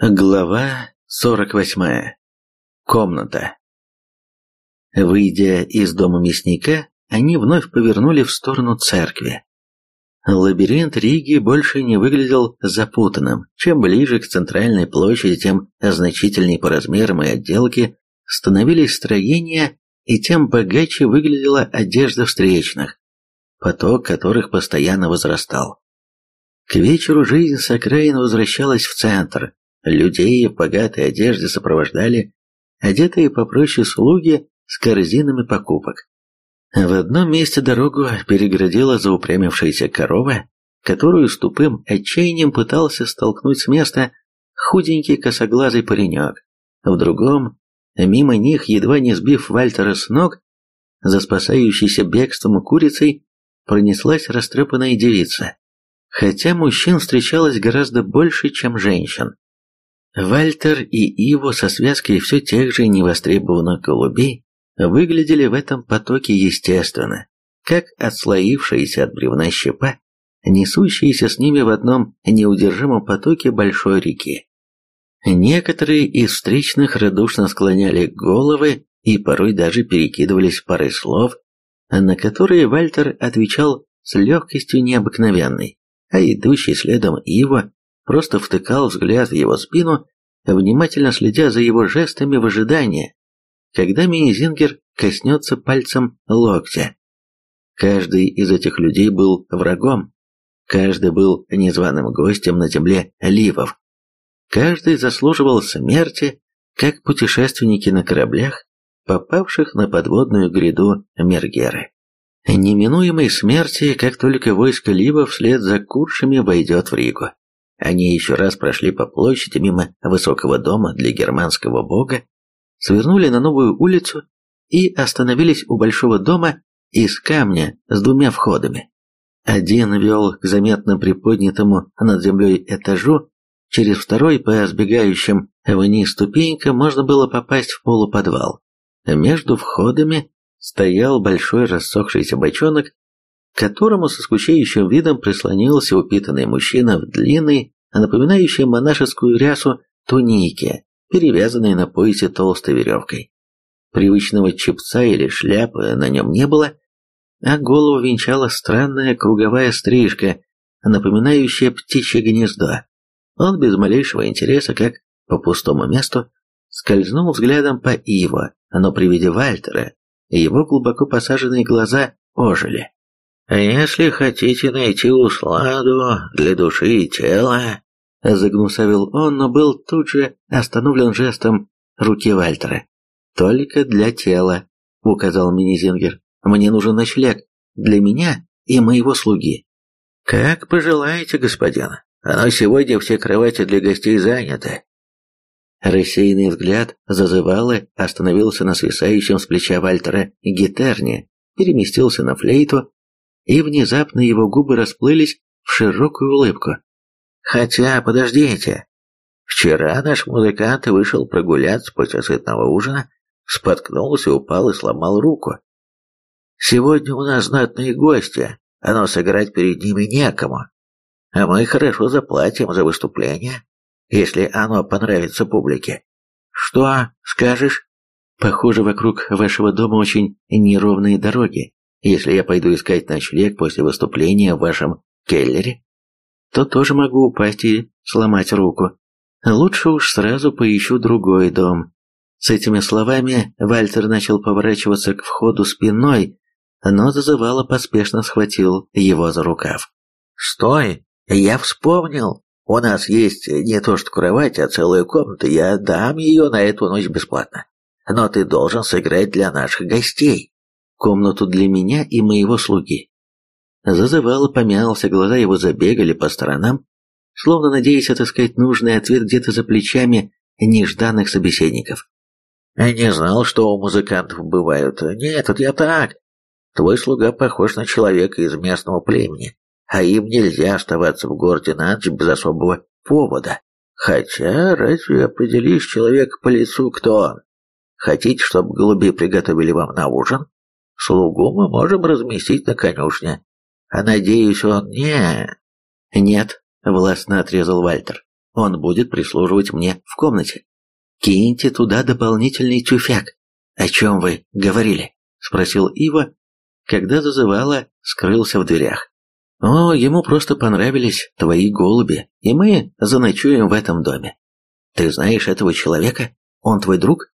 Глава 48. Комната. Выйдя из дома мясника, они вновь повернули в сторону церкви. Лабиринт Риги больше не выглядел запутанным. Чем ближе к центральной площади, тем значительнее по размерам и отделке становились строения, и тем богаче выглядела одежда встречных, поток которых постоянно возрастал. К вечеру жизнь с окраин возвращалась в центр, Людей в богатой одежде сопровождали одетые попроще слуги с корзинами покупок. В одном месте дорогу переградила заупрямившаяся корова, которую с тупым отчаянием пытался столкнуть с места худенький косоглазый паренек. В другом, мимо них, едва не сбив Вальтера с ног, за спасающейся бегством курицей пронеслась растрепанная девица. Хотя мужчин встречалось гораздо больше, чем женщин. Вальтер и Иво со связкой все тех же невостребованных голубей выглядели в этом потоке естественно, как отслоившиеся от бревна щепа, несущиеся с ними в одном неудержимом потоке большой реки. Некоторые из встречных радушно склоняли головы и порой даже перекидывались парой слов, на которые Вальтер отвечал с легкостью необыкновенной, а идущий следом Иво просто втыкал взгляд в его спину, внимательно следя за его жестами в ожидании, когда Минизингер коснется пальцем локтя. Каждый из этих людей был врагом, каждый был незваным гостем на земле ливов, каждый заслуживал смерти, как путешественники на кораблях, попавших на подводную гряду Мергеры. Неминуемой смерти, как только войско Ливов вслед за Куршами войдет в Ригу. Они еще раз прошли по площади мимо высокого дома для германского бога, свернули на новую улицу и остановились у большого дома из камня с двумя входами. Один вел к заметно приподнятому над землей этажу, через второй по сбегающим вниз ступенькам можно было попасть в полуподвал. Между входами стоял большой рассохшийся бочонок к которому со скучающим видом прислонился упитанный мужчина в длинной, напоминающей монашескую рясу, тунике, перевязанной на поясе толстой веревкой. Привычного чепца или шляпы на нем не было, а голову венчала странная круговая стрижка, напоминающая птичье гнездо. Он без малейшего интереса, как по пустому месту, скользнул взглядом по Иво, но при виде Вальтера его глубоко посаженные глаза ожили. А если хотите найти усладу для души и тела, загнусавил он, но был тут же остановлен жестом руки Вальтера. Только для тела, указал Минизингер. Мне нужен ночлег для меня и моего слуги. Как пожелаете, господин. Но сегодня все кровати для гостей заняты. Рассеянный взгляд зазывалы остановился на свисающем с плеча Вальтера гитерне, переместился на флейту и внезапно его губы расплылись в широкую улыбку. «Хотя, подождите. Вчера наш музыкант вышел прогуляться после сытного ужина, споткнулся, упал и сломал руку. Сегодня у нас знатные гости, но сыграть перед ними некому. А мы хорошо заплатим за выступление, если оно понравится публике. Что скажешь? Похоже, вокруг вашего дома очень неровные дороги. Если я пойду искать ночлег после выступления в вашем келлере, то тоже могу упасть и сломать руку. Лучше уж сразу поищу другой дом. С этими словами Вальтер начал поворачиваться к входу спиной, но зазывало поспешно схватил его за рукав. «Стой! Я вспомнил! У нас есть не то что кровать, а целая комната. Я дам ее на эту ночь бесплатно. Но ты должен сыграть для наших гостей» комнату для меня и моего слуги. Зазывало, помялся, глаза его забегали по сторонам, словно надеясь отыскать нужный ответ где-то за плечами нежданных собеседников. «Не знал, что у музыкантов бывают. Нет, это я так. Твой слуга похож на человека из местного племени, а им нельзя оставаться в городе на ночь без особого повода. Хотя, разве определишь человека по лицу, кто он? Хотите, чтобы голуби приготовили вам на ужин? Слугу мы можем разместить на конюшне. А надеюсь, он не...» «Нет», — властно отрезал Вальтер. он будет прислуживать мне в комнате. Киньте туда дополнительный тюфяк. О чем вы говорили? Спросил Ива, когда зазывала скрылся в дверях. О, ему просто понравились твои голуби, и мы заночуем в этом доме. Ты знаешь этого человека? Он твой друг?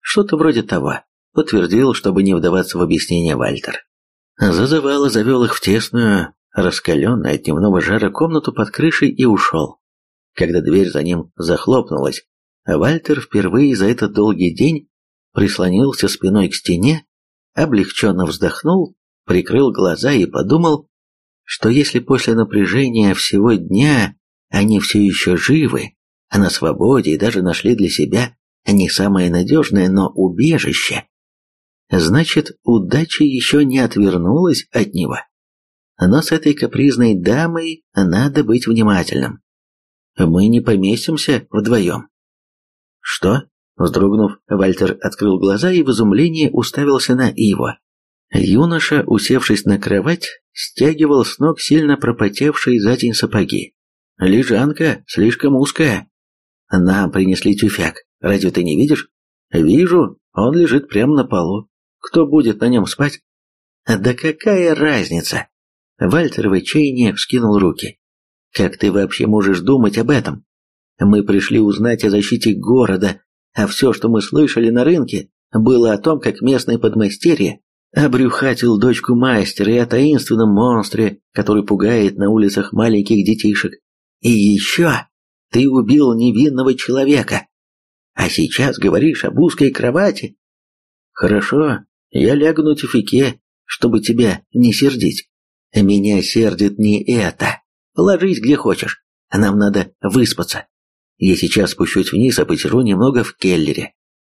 Что-то вроде того, подтвердил, чтобы не вдаваться в объяснение Вальтер. Зазывало завел их в тесную, раскаленную от дневного жара комнату под крышей и ушел. Когда дверь за ним захлопнулась, Вальтер впервые за этот долгий день прислонился спиной к стене, облегченно вздохнул, прикрыл глаза и подумал, что если после напряжения всего дня они все еще живы, а на свободе и даже нашли для себя не самое надежное, но убежище, значит, удача еще не отвернулась от него. Но с этой капризной дамой надо быть внимательным. Мы не поместимся вдвоем. Что? Вздрогнув, Вальтер открыл глаза и в изумлении уставился на Иво. Юноша, усевшись на кровать, стягивал с ног сильно пропотевшие за день сапоги. «Лежанка слишком узкая. Нам принесли тюфяк. Разве ты не видишь?» «Вижу, он лежит прямо на полу. Кто будет на нем спать?» «Да какая разница?» Вальтер в отчаянии вскинул руки. «Как ты вообще можешь думать об этом? Мы пришли узнать о защите города, а все, что мы слышали на рынке, было о том, как местные подмастерье обрюхатил дочку мастера и о таинственном монстре, который пугает на улицах маленьких детишек. И еще ты убил невинного человека. А сейчас говоришь об узкой кровати. Хорошо, я лягу на тюфике, чтобы тебя не сердить. Меня сердит не это. Ложись где хочешь. Нам надо выспаться. Я сейчас спущусь вниз, а посижу немного в келлере.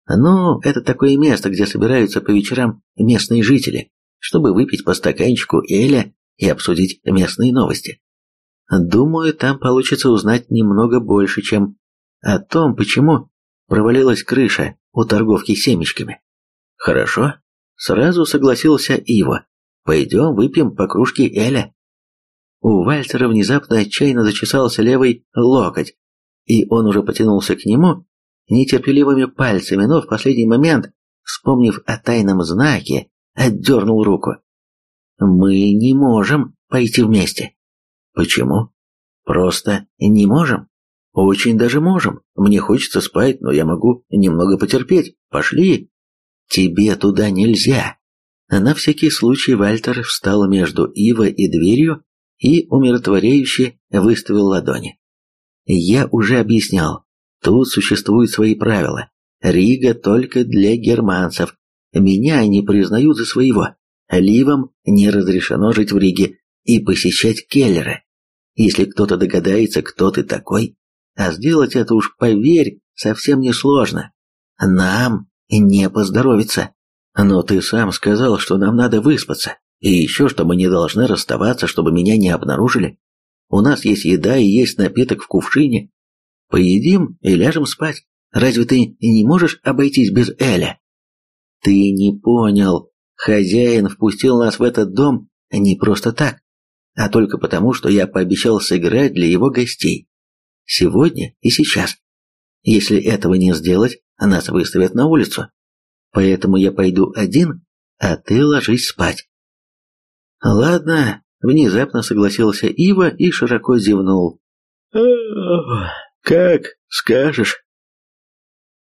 Ну, это такое место, где собираются по вечерам местные жители, чтобы выпить по стаканчику эля и обсудить местные новости. Думаю, там получится узнать немного больше, чем о том, почему провалилась крыша у торговки семечками. Хорошо, сразу согласился Иво. Пойдем выпьем по кружке эля. У Вальтера внезапно отчаянно зачесался левый локоть, и он уже потянулся к нему нетерпеливыми пальцами, но в последний момент, вспомнив о тайном знаке, отдернул руку. «Мы не можем пойти вместе». «Почему?» «Просто не можем». «Очень даже можем. Мне хочется спать, но я могу немного потерпеть. Пошли». «Тебе туда нельзя». На всякий случай Вальтер встал между Ива и дверью и умиротворяюще выставил ладони. Я уже объяснял, тут существуют свои правила. Рига только для германцев. Меня они признают за своего. Ливам не разрешено жить в Риге и посещать келлеры. Если кто-то догадается, кто ты такой, а сделать это уж, поверь, совсем не сложно. Нам не поздоровится. Но ты сам сказал, что нам надо выспаться. И еще, что мы не должны расставаться, чтобы меня не обнаружили. У нас есть еда и есть напиток в кувшине. Поедим и ляжем спать. Разве ты не можешь обойтись без Эля? Ты не понял. Хозяин впустил нас в этот дом не просто так, а только потому, что я пообещал сыграть для его гостей. Сегодня и сейчас. Если этого не сделать, нас выставят на улицу. Поэтому я пойду один, а ты ложись спать. Ладно, Внезапно согласился Ива и широко зевнул. «Как скажешь».